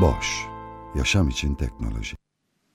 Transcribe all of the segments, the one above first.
Boş, yaşam için teknoloji.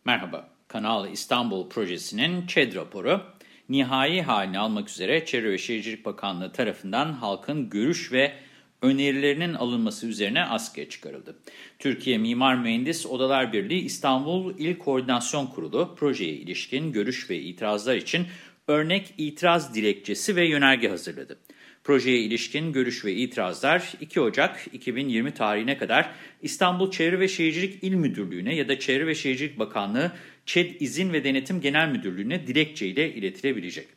Merhaba, Kanal İstanbul Projesi'nin ÇED raporu, nihai halini almak üzere Çevre ve Şehircilik Bakanlığı tarafından halkın görüş ve önerilerinin alınması üzerine askıya çıkarıldı. Türkiye Mimar Mühendis Odalar Birliği İstanbul İl Koordinasyon Kurulu projeye ilişkin görüş ve itirazlar için örnek itiraz dilekçesi ve yönerge hazırladı. Projeye ilişkin görüş ve itirazlar 2 Ocak 2020 tarihine kadar İstanbul Çevre ve Şehircilik İl Müdürlüğü'ne ya da Çevre ve Şehircilik Bakanlığı ÇED İzin ve Denetim Genel Müdürlüğü'ne dilekçe ile iletilebilecek.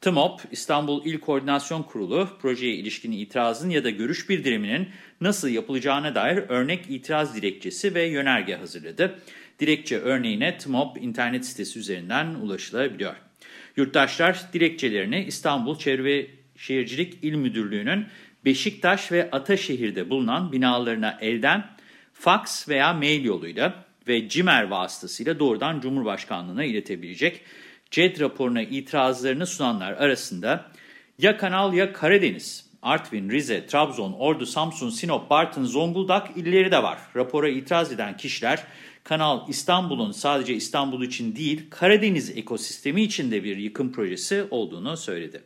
TMOP, İstanbul İl Koordinasyon Kurulu, projeye ilişkin itirazın ya da görüş bildiriminin nasıl yapılacağına dair örnek itiraz dilekçesi ve yönerge hazırladı. Dilekçe örneğine TMOP internet sitesi üzerinden ulaşılabiliyor. Yurttaşlar dilekçelerini İstanbul Çevre Şehircilik İl Müdürlüğü'nün Beşiktaş ve Ataşehir'de bulunan binalarına elden, faks veya mail yoluyla ve CİMER vasıtasıyla doğrudan Cumhurbaşkanlığına iletebilecek. CED raporuna itirazlarını sunanlar arasında ya Kanal ya Karadeniz, Artvin, Rize, Trabzon, Ordu, Samsun, Sinop, Bartın, Zonguldak illeri de var. Rapora itiraz eden kişiler Kanal İstanbul'un sadece İstanbul için değil Karadeniz ekosistemi için de bir yıkım projesi olduğunu söyledi.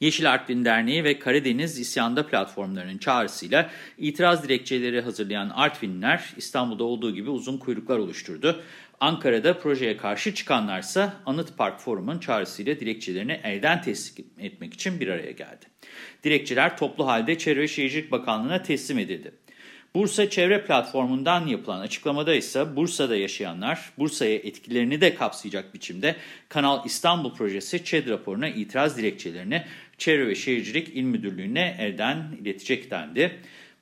Yeşil Artvin Derneği ve Karadeniz İsyanda platformlarının çağrısıyla itiraz dilekçeleri hazırlayan Artvinliler İstanbul'da olduğu gibi uzun kuyruklar oluşturdu. Ankara'da projeye karşı çıkanlarsa Anıt Park Forum'un çağrısıyla dilekçelerini elden teslim etmek için bir araya geldi. Dilekçeler toplu halde Çevre Şehircilik Bakanlığı'na teslim edildi. Bursa Çevre Platformu'ndan yapılan açıklamada ise Bursa'da yaşayanlar Bursa'ya etkilerini de kapsayacak biçimde Kanal İstanbul Projesi ÇED raporuna itiraz dilekçelerini Çevre ve Şehircilik İl Müdürlüğü'ne elden iletecek dendi.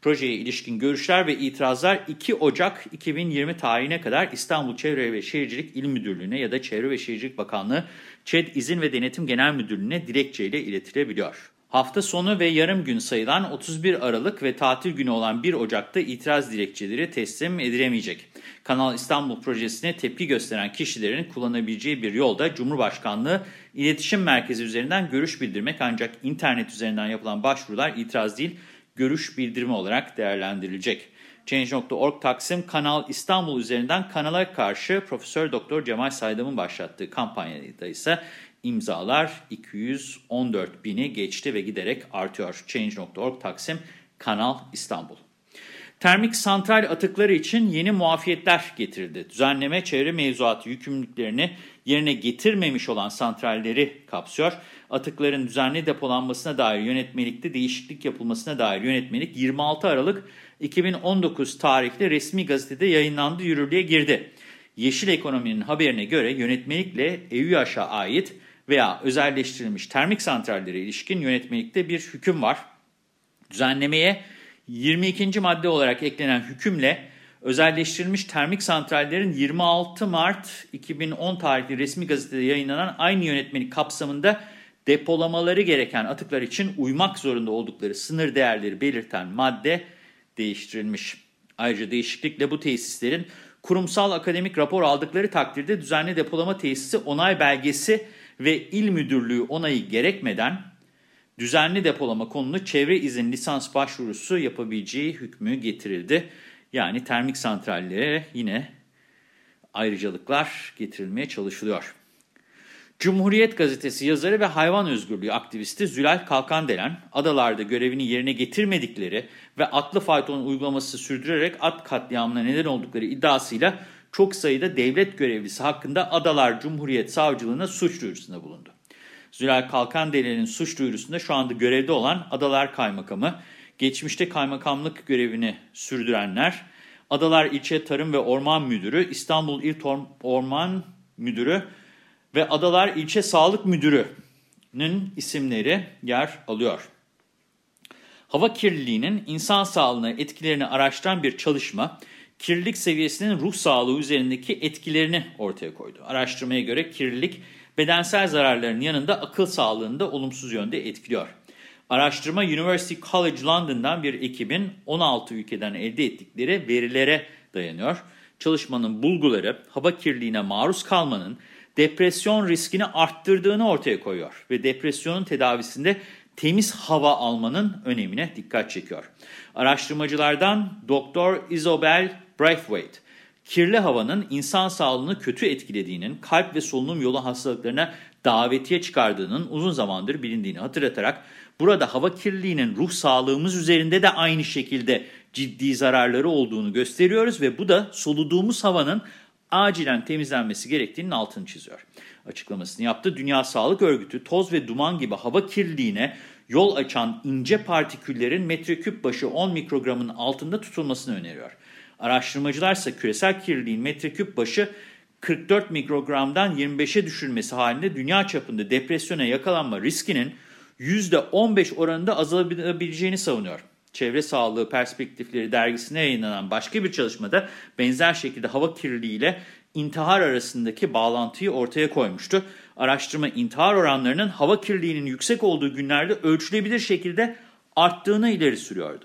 Projeye ilişkin görüşler ve itirazlar 2 Ocak 2020 tarihine kadar İstanbul Çevre ve Şehircilik İl Müdürlüğü'ne ya da Çevre ve Şehircilik Bakanlığı ÇED İzin ve Denetim Genel Müdürlüğü'ne dilekçeyle iletilebiliyor. Hafta sonu ve yarım gün sayılan 31 Aralık ve tatil günü olan 1 Ocak'ta itiraz dilekçeleri teslim edilemeyecek. Kanal İstanbul projesine tepki gösteren kişilerin kullanabileceği bir yolda Cumhurbaşkanlığı İletişim Merkezi üzerinden görüş bildirmek ancak internet üzerinden yapılan başvurular itiraz değil, görüş bildirimi olarak değerlendirilecek. Change.org Taksim Kanal İstanbul üzerinden kanala karşı Profesör Doktor Cemal Saydam'ın başlattığı kampanyada ise imzalar 214 bini geçti ve giderek artıyor. Change.org Taksim Kanal İstanbul. Termik santral atıkları için yeni muafiyetler getirildi. Düzenleme çevre mevzuatı yükümlülüklerini yerine getirmemiş olan santralleri kapsıyor. Atıkların düzenli depolanmasına dair yönetmelikte değişiklik yapılmasına dair yönetmelik 26 Aralık 2019 tarihli resmi gazetede yayınlandı, yürürlüğe girdi. Yeşil Ekonomi'nin haberine göre yönetmelikle EÜYAŞ'a ait veya özelleştirilmiş termik santrallere ilişkin yönetmelikte bir hüküm var. Düzenlemeye 22. madde olarak eklenen hükümle özelleştirilmiş termik santrallerin 26 Mart 2010 tarihli resmi gazetede yayınlanan aynı yönetmelik kapsamında depolamaları gereken atıklar için uymak zorunda oldukları sınır değerleri belirten madde değiştirilmiş. Ayrıca değişiklikle bu tesislerin kurumsal akademik rapor aldıkları takdirde düzenli depolama tesisi onay belgesi ve il müdürlüğü onayı gerekmeden düzenli depolama konulu çevre izin lisans başvurusu yapabileceği hükmü getirildi. Yani termik santrallere yine ayrıcalıklar getirilmeye çalışılıyor. Cumhuriyet Gazetesi yazarı ve hayvan özgürlüğü aktivisti Zülal Kalkandelen, adalarda görevini yerine getirmedikleri ve atlı fayton uygulaması sürdürerek at katliamına neden oldukları iddiasıyla çok sayıda devlet görevlisi hakkında Adalar Cumhuriyet Savcılığına suç duyurusunda bulundu. Zülal Kalkandere'nin suç duyurusunda şu anda görevde olan Adalar Kaymakamı, geçmişte kaymakamlık görevini sürdürenler, Adalar İlçe Tarım ve Orman Müdürü, İstanbul İl Orman Müdürü ve Adalar İlçe Sağlık Müdürü'nün isimleri yer alıyor. Hava kirliliğinin insan sağlığına etkilerini araştıran bir çalışma, kirlilik seviyesinin ruh sağlığı üzerindeki etkilerini ortaya koydu. Araştırmaya göre kirlilik bedensel zararların yanında akıl sağlığını da olumsuz yönde etkiliyor. Araştırma University College London'dan bir ekibin 16 ülkeden elde ettikleri verilere dayanıyor. Çalışmanın bulguları hava kirliliğine maruz kalmanın depresyon riskini arttırdığını ortaya koyuyor ve depresyonun tedavisinde temiz hava almanın önemine dikkat çekiyor. Araştırmacılardan Dr. Isabel Braithwaite, kirli havanın insan sağlığını kötü etkilediğinin, kalp ve solunum yolu hastalıklarına davetiye çıkardığının uzun zamandır bilindiğini hatırlatarak, burada hava kirliliğinin ruh sağlığımız üzerinde de aynı şekilde ciddi zararları olduğunu gösteriyoruz ve bu da soluduğumuz havanın acilen temizlenmesi gerektiğinin altını çiziyor. Açıklamasını yaptı. Dünya Sağlık Örgütü toz ve duman gibi hava kirliliğine yol açan ince partiküllerin metreküp başı 10 mikrogramın altında tutulmasını öneriyor. Araştırmacılar ise küresel kirliliğin metreküp başı 44 mikrogramdan 25'e düşürülmesi halinde dünya çapında depresyona yakalanma riskinin %15 oranında azalabileceğini savunuyor. Çevre Sağlığı Perspektifleri dergisine yayınlanan başka bir çalışmada benzer şekilde hava kirliliği ile intihar arasındaki bağlantıyı ortaya koymuştu. Araştırma intihar oranlarının hava kirliliğinin yüksek olduğu günlerde ölçülebilir şekilde arttığını ileri sürüyordu.